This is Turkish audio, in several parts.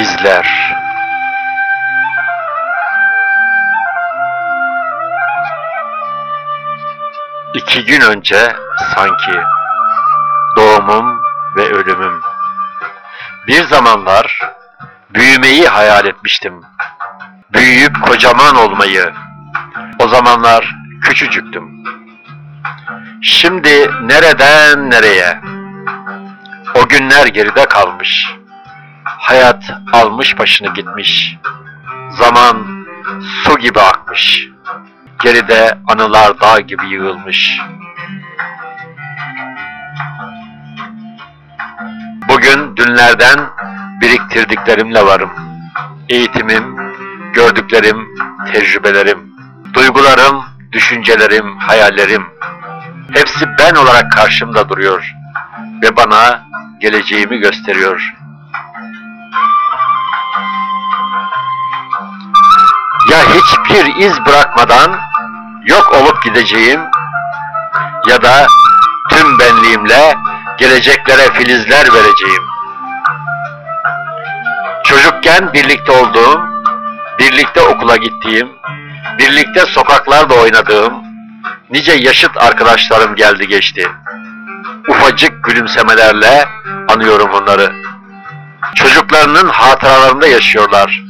izler. İki gün önce sanki doğumum ve ölümüm. Bir zamanlar büyümeyi hayal etmiştim. Büyüyüp kocaman olmayı. O zamanlar küçücüktüm. Şimdi nereden nereye? O günler geride kalmış. Hayat almış başını gitmiş. Zaman su gibi akmış. Geride anılar dağ gibi yığılmış. Bugün dünlerden biriktirdiklerimle varım. Eğitimim, gördüklerim, tecrübelerim, duygularım, düşüncelerim, hayallerim. Hepsi ben olarak karşımda duruyor ve bana geleceğimi gösteriyor. Ya hiçbir iz bırakmadan yok olup gideceğim ya da tüm benliğimle geleceklere filizler vereceğim. Çocukken birlikte olduğum, birlikte okula gittiğim, birlikte sokaklarda oynadığım nice yaşıt arkadaşlarım geldi geçti. Ufacık gülümsemelerle anıyorum onları. Çocuklarının hatıralarında yaşıyorlar.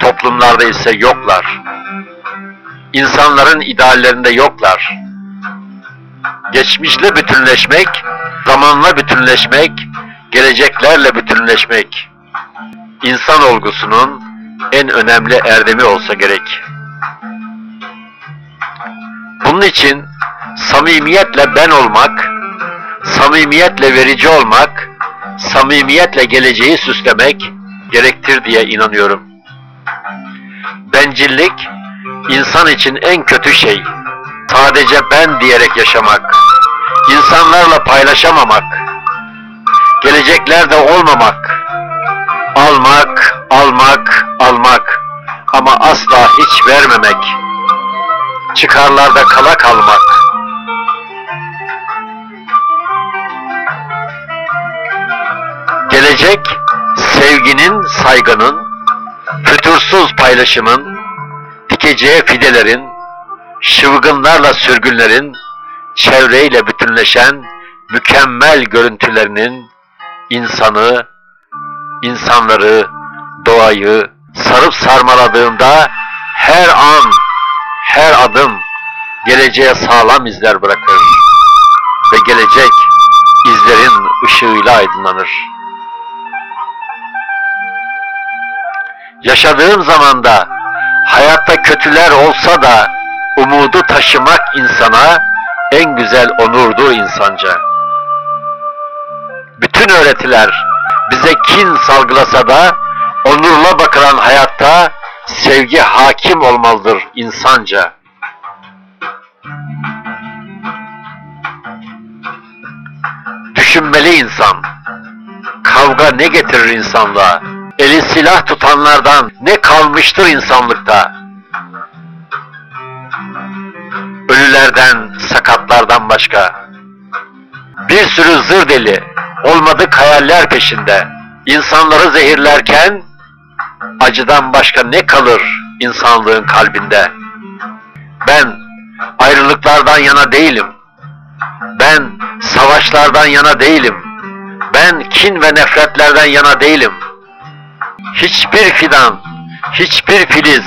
Toplumlarda ise yoklar. İnsanların ideallerinde yoklar. Geçmişle bütünleşmek, zamanla bütünleşmek, geleceklerle bütünleşmek, insan olgusunun en önemli erdemi olsa gerek. Bunun için samimiyetle ben olmak, samimiyetle verici olmak, samimiyetle geleceği süslemek gerektir diye inanıyorum. Bencillik, insan için en kötü şey. Sadece ben diyerek yaşamak, insanlarla paylaşamamak, geleceklerde olmamak, almak, almak, almak ama asla hiç vermemek, çıkarlarda kala kalmak. Gelecek, sevginin, saygının, fütursuz paylaşımın, dikeceği fidelerin, şıvgınlarla sürgünlerin, çevreyle bütünleşen mükemmel görüntülerinin insanı, insanları, doğayı sarıp sarmaladığında her an, her adım geleceğe sağlam izler bırakır ve gelecek izlerin ışığıyla aydınlanır. Yaşadığım zamanda hayatta kötüler olsa da umudu taşımak insana en güzel onurdur insanca. Bütün öğretiler bize kin salgılasa da onurla bakılan hayatta sevgi hakim olmalıdır insanca. Düşünmeli insan. Kavga ne getirir insanlığa? Eli silah tutanlardan ne kalmıştır insanlıkta? Ölülerden, sakatlardan başka. Bir sürü zır deli, olmadık hayaller peşinde. İnsanları zehirlerken acıdan başka ne kalır insanlığın kalbinde? Ben ayrılıklardan yana değilim. Ben savaşlardan yana değilim. Ben kin ve nefretlerden yana değilim. Hiçbir fidan, hiçbir filiz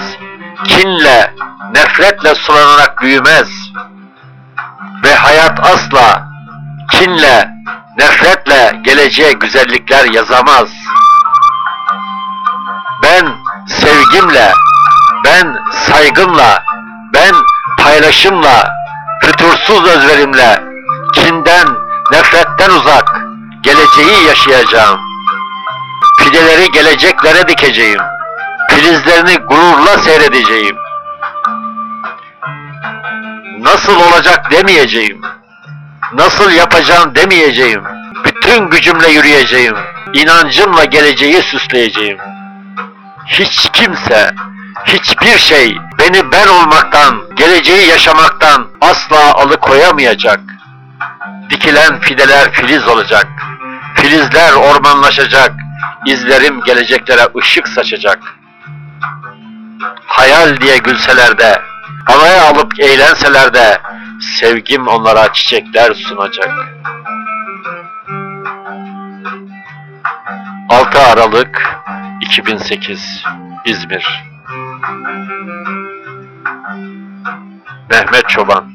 kinle, nefretle sulanarak büyümez. Ve hayat asla kinle, nefretle geleceğe güzellikler yazamaz. Ben sevgimle, ben saygımla, ben paylaşımla, fütursuz özverimle, kinden, nefretten uzak, geleceği yaşayacağım. Fideleri geleceklere dikeceğim. Filizlerini gururla seyredeceğim. Nasıl olacak demeyeceğim. Nasıl yapacağım demeyeceğim. Bütün gücümle yürüyeceğim. İnancımla geleceği süsleyeceğim. Hiç kimse, hiçbir şey beni ben olmaktan, geleceği yaşamaktan asla alıkoyamayacak. Dikilen fideler filiz olacak. Filizler ormanlaşacak. İzlerim geleceklere ışık saçacak. Hayal diye gülseler de, havaya alıp eğlenseler de, sevgim onlara çiçekler sunacak. 6 Aralık 2008 İzmir Mehmet Çoban